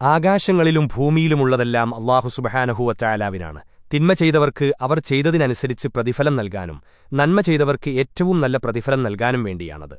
ആകാശങ്ങളിലും ഭൂമിയിലുമുള്ളതെല്ലാം അള്ളാഹു സുബഹാനഹുവറ്റായാലാവിനാണ് തിന്മ ചെയ്തവർക്ക് അവർ ചെയ്തതിനനുസരിച്ച് പ്രതിഫലം നൽകാനും നന്മ ചെയ്തവർക്ക് ഏറ്റവും നല്ല പ്രതിഫലം നൽകാനും വേണ്ടിയാണത്.